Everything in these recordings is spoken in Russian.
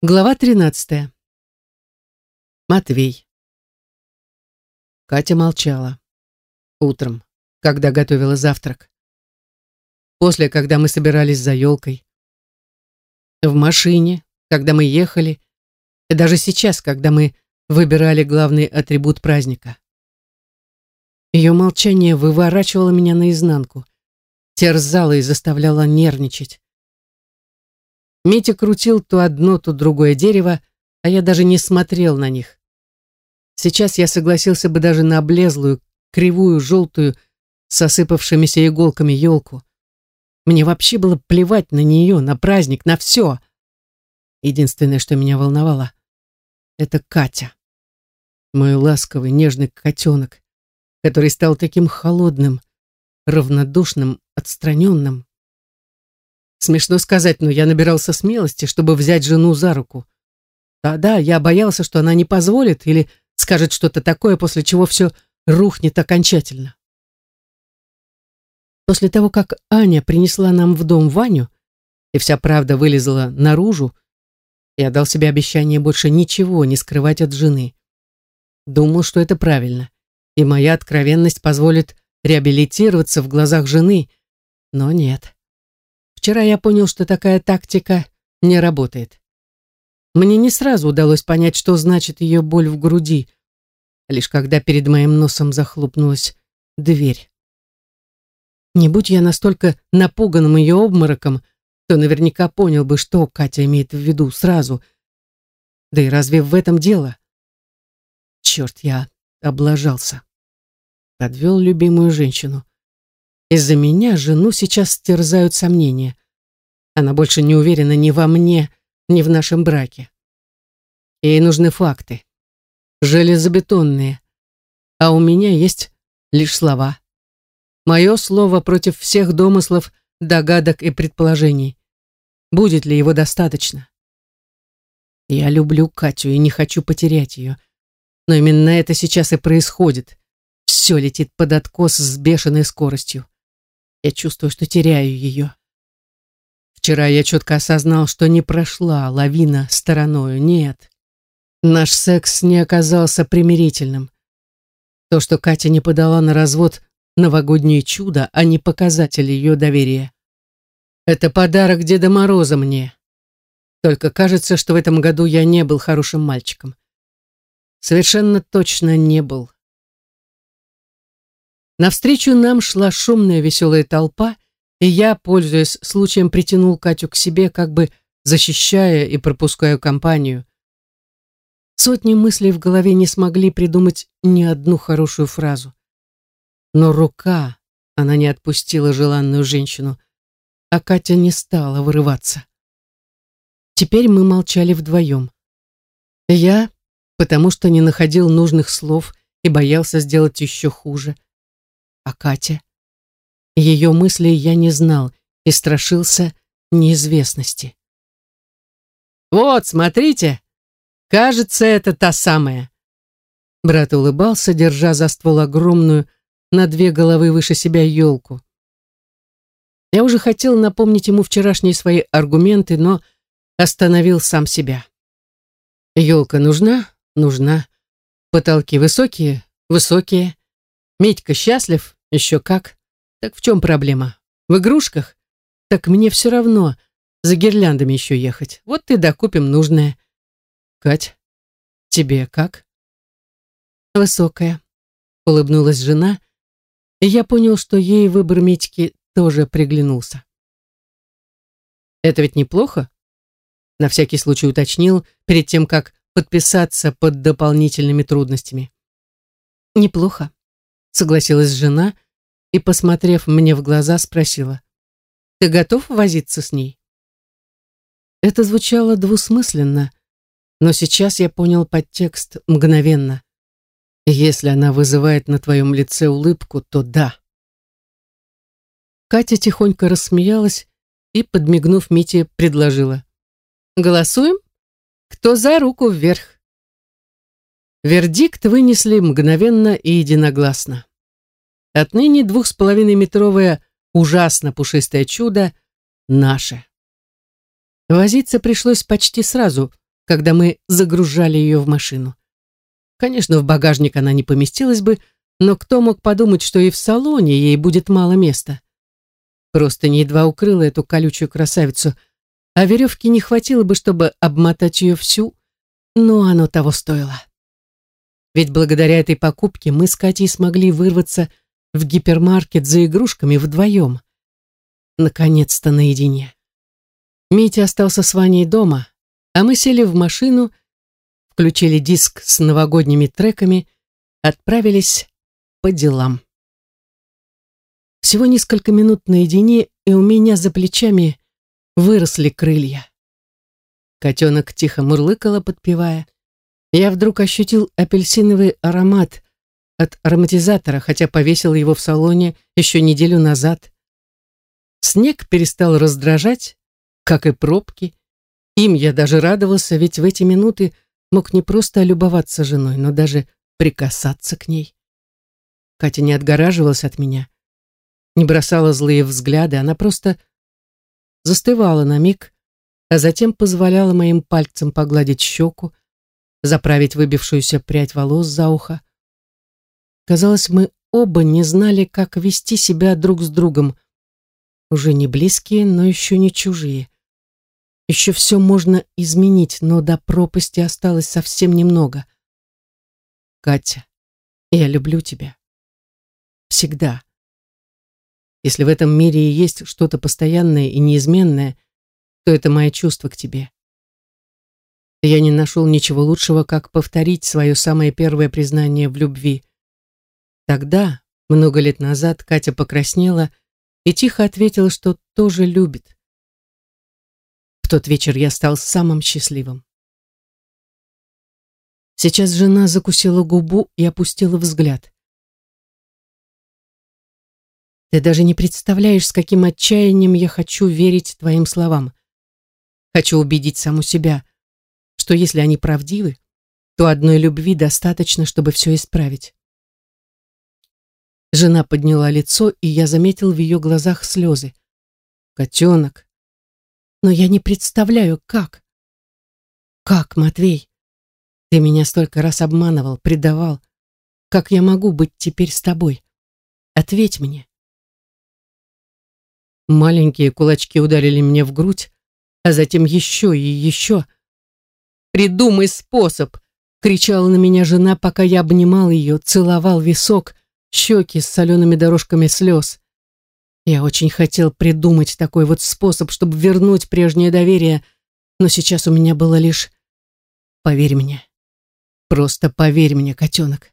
Глава 13. Матвей. Катя молчала. Утром, когда готовила завтрак. После, когда мы собирались за елкой. В машине, когда мы ехали. И даже сейчас, когда мы выбирали главный атрибут праздника. Ее молчание выворачивало меня наизнанку, терзало и заставляло нервничать. Митя крутил то одно, то другое дерево, а я даже не смотрел на них. Сейчас я согласился бы даже на облезлую, кривую, желтую, с осыпавшимися иголками елку. Мне вообще было плевать на нее, на праздник, на все. Единственное, что меня волновало, это Катя. Мой ласковый, нежный котенок, который стал таким холодным, равнодушным, отстраненным. Смешно сказать, но я набирался смелости, чтобы взять жену за руку. Да-да, я боялся, что она не позволит или скажет что-то такое, после чего все рухнет окончательно. После того, как Аня принесла нам в дом Ваню, и вся правда вылезла наружу, я дал себе обещание больше ничего не скрывать от жены. Думал, что это правильно, и моя откровенность позволит реабилитироваться в глазах жены, но нет. Вчера я понял, что такая тактика не работает. Мне не сразу удалось понять, что значит ее боль в груди, лишь когда перед моим носом захлопнулась дверь. Не будь я настолько напуганным ее обмороком, то наверняка понял бы, что Катя имеет в виду сразу. Да и разве в этом дело? Черт, я облажался. Подвел любимую женщину. Из-за меня жену сейчас терзают сомнения. Она больше не уверена ни во мне, ни в нашем браке. Ей нужны факты. Железобетонные. А у меня есть лишь слова. Мое слово против всех домыслов, догадок и предположений. Будет ли его достаточно? Я люблю Катю и не хочу потерять ее. Но именно это сейчас и происходит. Все летит под откос с бешеной скоростью. Я чувствую, что теряю ее. Вчера я четко осознал, что не прошла лавина стороною, нет. Наш секс не оказался примирительным. То, что Катя не подала на развод новогоднее чудо, а не показатель ее доверия. Это подарок Деда Мороза мне. Только кажется, что в этом году я не был хорошим мальчиком. Совершенно точно не был. Навстречу нам шла шумная веселая толпа, и я, пользуясь случаем, притянул Катю к себе, как бы защищая и пропуская компанию. Сотни мыслей в голове не смогли придумать ни одну хорошую фразу. Но рука, она не отпустила желанную женщину, а Катя не стала вырываться. Теперь мы молчали вдвоем. Я, потому что не находил нужных слов и боялся сделать еще хуже — а Катя? Ее мысли я не знал и страшился неизвестности. «Вот, смотрите! Кажется, это та самая!» Брат улыбался, держа за ствол огромную, на две головы выше себя елку. Я уже хотел напомнить ему вчерашние свои аргументы, но остановил сам себя. Елка нужна? Нужна. Потолки высокие? Высокие. Медька счастлив? Еще как. Так в чем проблема? В игрушках? Так мне все равно. За гирляндами еще ехать. Вот ты докупим нужное. Кать, тебе как? Высокая. Улыбнулась жена, и я понял, что ей выбор Митьки тоже приглянулся. Это ведь неплохо? На всякий случай уточнил, перед тем, как подписаться под дополнительными трудностями. Неплохо согласилась жена и, посмотрев мне в глаза, спросила, «Ты готов возиться с ней?» Это звучало двусмысленно, но сейчас я понял подтекст мгновенно. Если она вызывает на твоем лице улыбку, то да. Катя тихонько рассмеялась и, подмигнув Мите, предложила. «Голосуем? Кто за руку вверх?» Вердикт вынесли мгновенно и единогласно. Отныне двух с половиной метровое ужасно пушистое чудо наше. Возиться пришлось почти сразу, когда мы загружали ее в машину. Конечно, в багажник она не поместилась бы, но кто мог подумать, что и в салоне ей будет мало места? Просто не едва укрыла эту колючую красавицу, а веревки не хватило бы, чтобы обмотать ее всю, но оно того стоило. Ведь благодаря этой покупке мы с Катей смогли вырваться в гипермаркет за игрушками вдвоем. Наконец-то наедине. Митя остался с Ваней дома, а мы сели в машину, включили диск с новогодними треками, отправились по делам. Всего несколько минут наедине, и у меня за плечами выросли крылья. Котенок тихо мурлыкала, подпевая. Я вдруг ощутил апельсиновый аромат от ароматизатора, хотя повесил его в салоне еще неделю назад. Снег перестал раздражать, как и пробки. Им я даже радовался, ведь в эти минуты мог не просто любоваться женой, но даже прикасаться к ней. Катя не отгораживалась от меня, не бросала злые взгляды, она просто застывала на миг, а затем позволяла моим пальцам погладить щеку, заправить выбившуюся прядь волос за ухо. Казалось, мы оба не знали, как вести себя друг с другом. Уже не близкие, но еще не чужие. Еще все можно изменить, но до пропасти осталось совсем немного. Катя, я люблю тебя. Всегда. Если в этом мире и есть что-то постоянное и неизменное, то это мои чувства к тебе. Я не нашел ничего лучшего, как повторить свое самое первое признание в любви. Тогда, много лет назад, Катя покраснела и тихо ответила, что тоже любит. В тот вечер я стал самым счастливым. Сейчас жена закусила губу и опустила взгляд. Ты даже не представляешь, с каким отчаянием я хочу верить твоим словам. Хочу убедить саму себя, что если они правдивы, то одной любви достаточно, чтобы все исправить. Жена подняла лицо, и я заметил в ее глазах слезы. «Котенок!» «Но я не представляю, как!» «Как, Матвей? Ты меня столько раз обманывал, предавал. Как я могу быть теперь с тобой? Ответь мне!» Маленькие кулачки ударили мне в грудь, а затем еще и еще. «Придумай способ!» — кричала на меня жена, пока я обнимал ее, целовал висок, щеки с солеными дорожками слез. Я очень хотел придумать такой вот способ, чтобы вернуть прежнее доверие, но сейчас у меня было лишь «поверь мне». Просто поверь мне, котенок.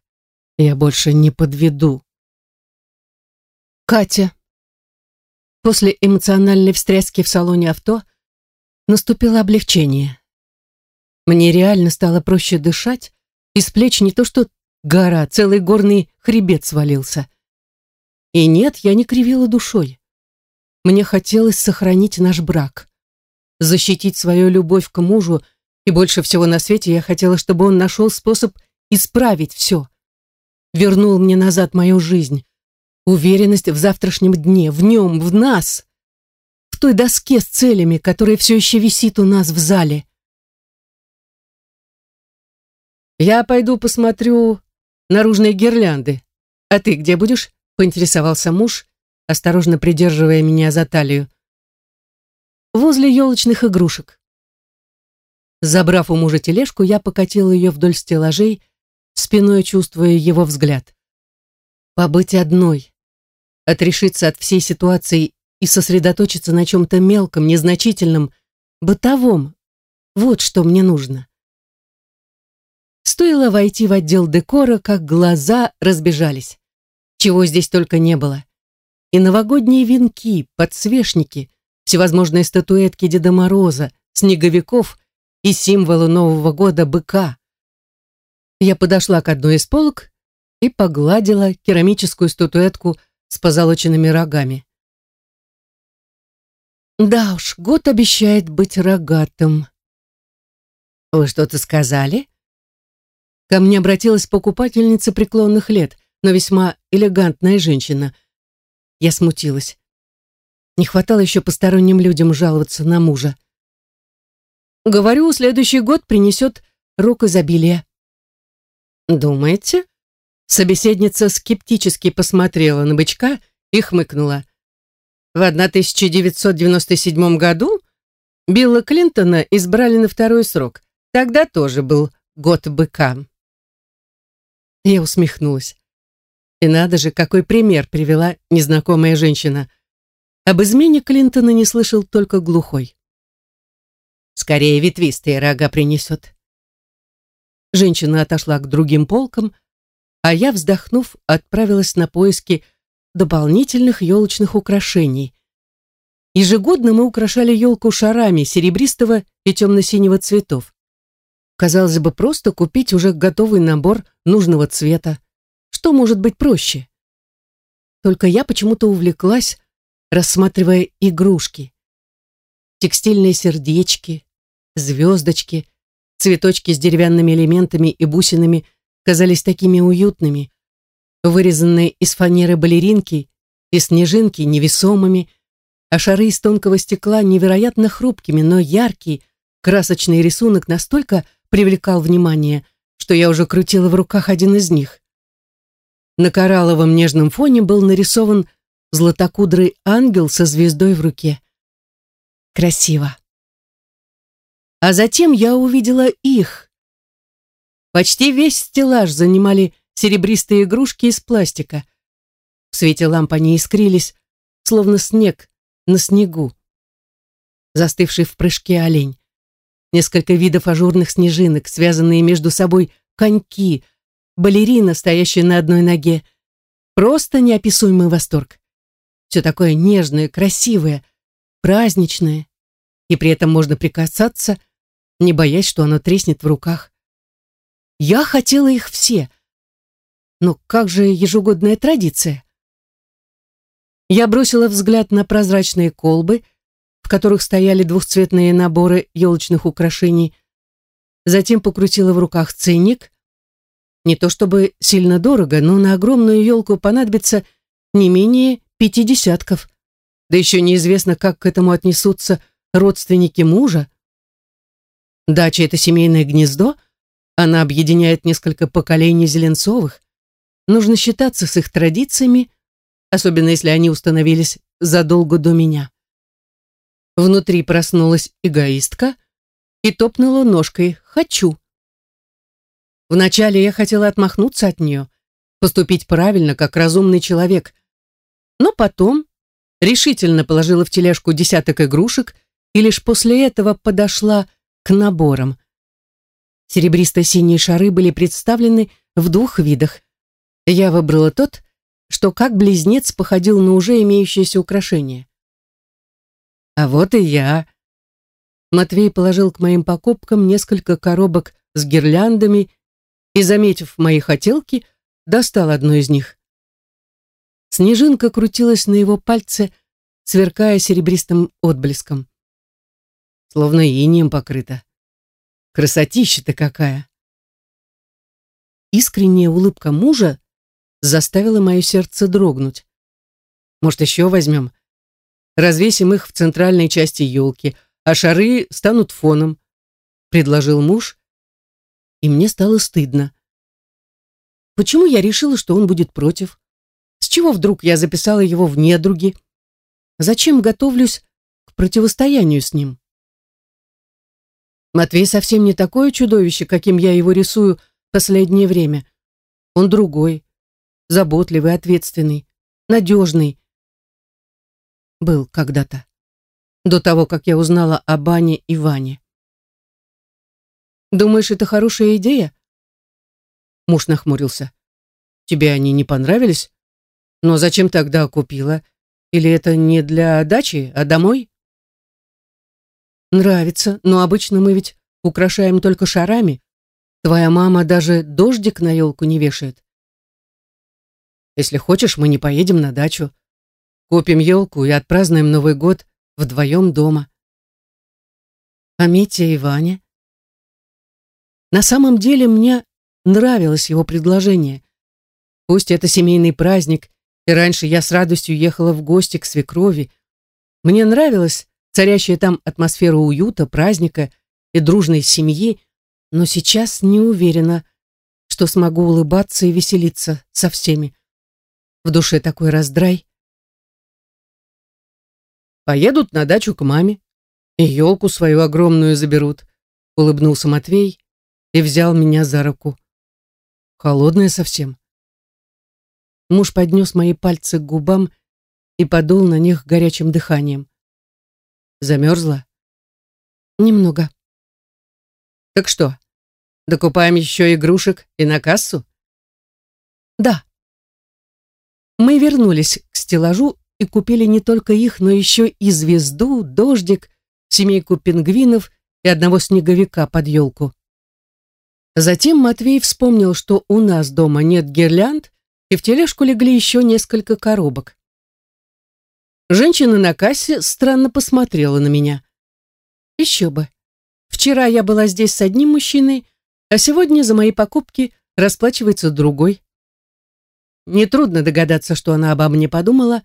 Я больше не подведу. Катя. После эмоциональной встряски в салоне авто наступило облегчение. Мне реально стало проще дышать, и с плеч не то что гора, целый горный хребет свалился. И нет, я не кривила душой. Мне хотелось сохранить наш брак, защитить свою любовь к мужу, и больше всего на свете я хотела, чтобы он нашел способ исправить все. Вернул мне назад мою жизнь, Уверенность в завтрашнем дне, в нем, в нас. В той доске с целями, которая все еще висит у нас в зале. «Я пойду посмотрю наружные гирлянды. А ты где будешь?» — поинтересовался муж, осторожно придерживая меня за талию. «Возле елочных игрушек». Забрав у мужа тележку, я покатила ее вдоль стеллажей, спиной чувствуя его взгляд. Побыть одной, отрешиться от всей ситуации и сосредоточиться на чем-то мелком, незначительном, бытовом. Вот что мне нужно. Стоило войти в отдел декора, как глаза разбежались. Чего здесь только не было. И новогодние венки, подсвечники, всевозможные статуэтки Деда Мороза, снеговиков и символы Нового года быка. Я подошла к одной из полок и погладила керамическую статуэтку с позолоченными рогами. Да уж, год обещает быть рогатым. Вы что-то сказали? Ко мне обратилась покупательница преклонных лет, но весьма элегантная женщина. Я смутилась. Не хватало еще посторонним людям жаловаться на мужа. Говорю, следующий год принесет рок изобилия. Думаете? Собеседница скептически посмотрела на бычка и хмыкнула. В 1997 году Билла Клинтона избрали на второй срок. Тогда тоже был год быка. Я усмехнулась. И надо же, какой пример привела незнакомая женщина. Об измене Клинтона не слышал только глухой. Скорее ветвистые рога принесет. Женщина отошла к другим полкам, а я, вздохнув, отправилась на поиски дополнительных елочных украшений. Ежегодно мы украшали елку шарами серебристого и темно-синего цветов. Казалось бы, просто купить уже готовый набор нужного цвета. Что может быть проще? Только я почему-то увлеклась, рассматривая игрушки. Текстильные сердечки, звездочки, цветочки с деревянными элементами и бусинами казались такими уютными. Вырезанные из фанеры балеринки и снежинки невесомыми, а шары из тонкого стекла невероятно хрупкими, но яркий, красочный рисунок настолько привлекал внимание, что я уже крутила в руках один из них. На коралловом нежном фоне был нарисован златокудрый ангел со звездой в руке. Красиво. А затем я увидела их. Почти весь стеллаж занимали серебристые игрушки из пластика. В свете ламп они искрились, словно снег на снегу. Застывший в прыжке олень. Несколько видов ажурных снежинок, связанные между собой коньки — балерина, стоящая на одной ноге. Просто неописуемый восторг. Все такое нежное, красивое, праздничное. И при этом можно прикасаться, не боясь, что оно треснет в руках. Я хотела их все. Но как же ежегодная традиция? Я бросила взгляд на прозрачные колбы, в которых стояли двухцветные наборы елочных украшений, затем покрутила в руках ценник, не то чтобы сильно дорого, но на огромную елку понадобится не менее пяти десятков. Да еще неизвестно, как к этому отнесутся родственники мужа. Дача — это семейное гнездо, она объединяет несколько поколений Зеленцовых. Нужно считаться с их традициями, особенно если они установились задолго до меня. Внутри проснулась эгоистка и топнула ножкой «хочу». Вначале я хотела отмахнуться от нее, поступить правильно, как разумный человек. Но потом решительно положила в тележку десяток игрушек и лишь после этого подошла к наборам. Серебристо-синие шары были представлены в двух видах. Я выбрала тот, что как близнец походил на уже имеющееся украшение. А вот и я. Матвей положил к моим покупкам несколько коробок с гирляндами и, заметив мои хотелки, достал одну из них. Снежинка крутилась на его пальце, сверкая серебристым отблеском. Словно инием покрыта. Красотища-то какая! Искренняя улыбка мужа заставила мое сердце дрогнуть. Может, еще возьмем? Развесим их в центральной части елки, а шары станут фоном, предложил муж, и мне стало стыдно. Почему я решила, что он будет против? С чего вдруг я записала его в недруги? Зачем готовлюсь к противостоянию с ним? Матвей совсем не такое чудовище, каким я его рисую последнее время. Он другой, заботливый, ответственный, надежный. Был когда-то, до того, как я узнала о Бане и Ване. Думаешь, это хорошая идея? Муж нахмурился. Тебе они не понравились? Но зачем тогда купила? Или это не для дачи, а домой? Нравится, но обычно мы ведь украшаем только шарами. Твоя мама даже дождик на елку не вешает. Если хочешь, мы не поедем на дачу. Купим елку и отпразднуем Новый год вдвоем дома. А Митя и Ваня? На самом деле мне нравилось его предложение. Пусть это семейный праздник, и раньше я с радостью ехала в гости к свекрови. Мне нравилась царящая там атмосфера уюта, праздника и дружной семьи, но сейчас не уверена, что смогу улыбаться и веселиться со всеми. В душе такой раздрай. Поедут на дачу к маме и елку свою огромную заберут, улыбнулся Матвей и взял меня за руку. Холодная совсем. Муж поднес мои пальцы к губам и подул на них горячим дыханием. Замерзла? Немного. Так что, докупаем еще игрушек и на кассу? Да. Мы вернулись к стеллажу и купили не только их, но еще и звезду, дождик, семейку пингвинов и одного снеговика под елку. Затем Матвей вспомнил, что у нас дома нет гирлянд, и в тележку легли еще несколько коробок. Женщина на кассе странно посмотрела на меня. Еще бы. Вчера я была здесь с одним мужчиной, а сегодня за мои покупки расплачивается другой. Нетрудно догадаться, что она обо мне подумала,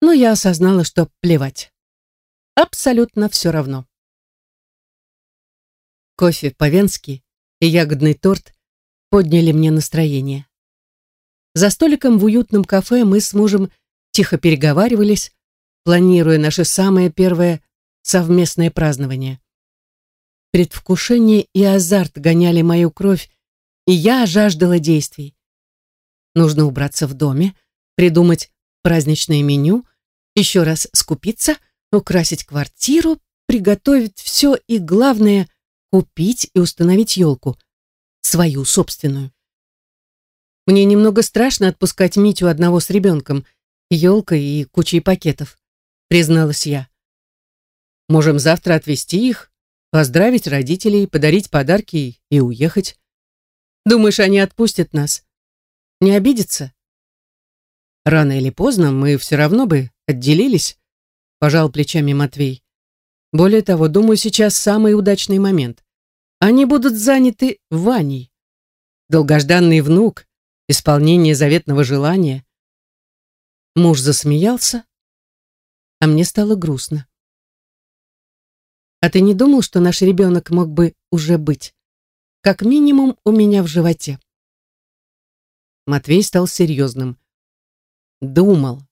но я осознала, что плевать. Абсолютно все равно. Кофе по-венски и ягодный торт подняли мне настроение. За столиком в уютном кафе мы с мужем тихо переговаривались, планируя наше самое первое совместное празднование. Предвкушение и азарт гоняли мою кровь, и я жаждала действий. Нужно убраться в доме, придумать праздничное меню, еще раз скупиться, украсить квартиру, приготовить все и, главное, купить и установить елку. Свою собственную. Мне немного страшно отпускать Митю одного с ребенком, елкой и кучей пакетов, призналась я. Можем завтра отвезти их, поздравить родителей, подарить подарки и уехать. Думаешь, они отпустят нас? Не обидятся? Рано или поздно мы все равно бы отделились, пожал плечами Матвей. Более того, думаю, сейчас самый удачный момент. Они будут заняты Ваней. Долгожданный внук, исполнение заветного желания. Муж засмеялся, а мне стало грустно. А ты не думал, что наш ребенок мог бы уже быть? Как минимум у меня в животе. Матвей стал серьезным. Думал.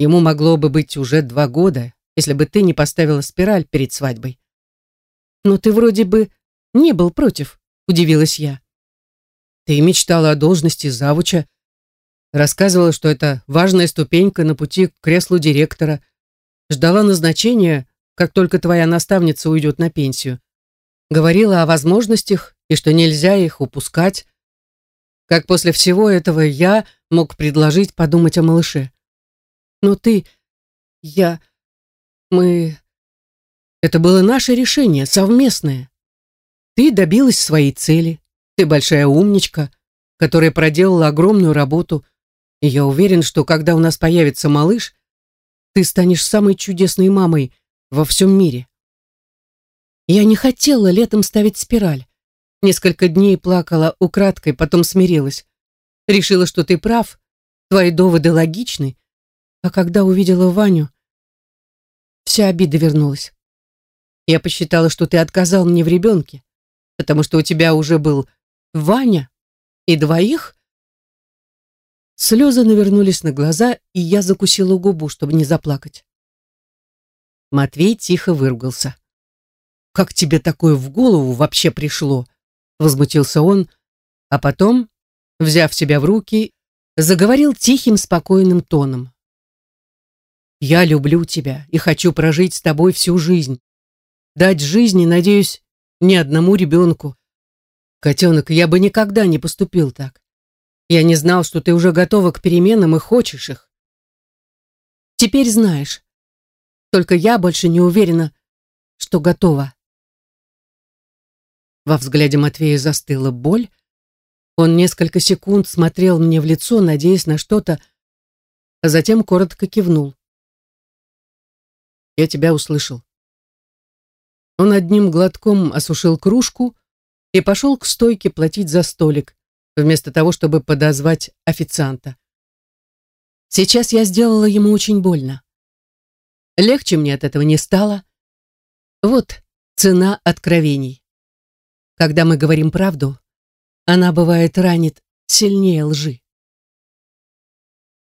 Ему могло бы быть уже два года, если бы ты не поставила спираль перед свадьбой. Но ты вроде бы не был против, удивилась я. Ты мечтала о должности завуча, рассказывала, что это важная ступенька на пути к креслу директора, ждала назначения, как только твоя наставница уйдет на пенсию. Говорила о возможностях и что нельзя их упускать. Как после всего этого я мог предложить подумать о малыше. Но ты, я, мы... Это было наше решение, совместное. Ты добилась своей цели. Ты большая умничка, которая проделала огромную работу. И я уверен, что когда у нас появится малыш, ты станешь самой чудесной мамой, во всем мире. Я не хотела летом ставить спираль. Несколько дней плакала украдкой, потом смирилась. Решила, что ты прав, твои доводы логичны. А когда увидела Ваню, вся обида вернулась. Я посчитала, что ты отказал мне в ребенке, потому что у тебя уже был Ваня и двоих. Слезы навернулись на глаза, и я закусила губу, чтобы не заплакать. Матвей тихо выругался. «Как тебе такое в голову вообще пришло?» Возмутился он, а потом, взяв себя в руки, заговорил тихим, спокойным тоном. «Я люблю тебя и хочу прожить с тобой всю жизнь. Дать жизни, надеюсь, ни одному ребенку. Котенок, я бы никогда не поступил так. Я не знал, что ты уже готова к переменам и хочешь их. Теперь знаешь, только я больше не уверена, что готова. Во взгляде Матвея застыла боль. Он несколько секунд смотрел мне в лицо, надеясь на что-то, а затем коротко кивнул. «Я тебя услышал». Он одним глотком осушил кружку и пошел к стойке платить за столик, вместо того, чтобы подозвать официанта. Сейчас я сделала ему очень больно. Легче мне от этого не стало. Вот цена откровений. Когда мы говорим правду, она бывает ранит сильнее лжи.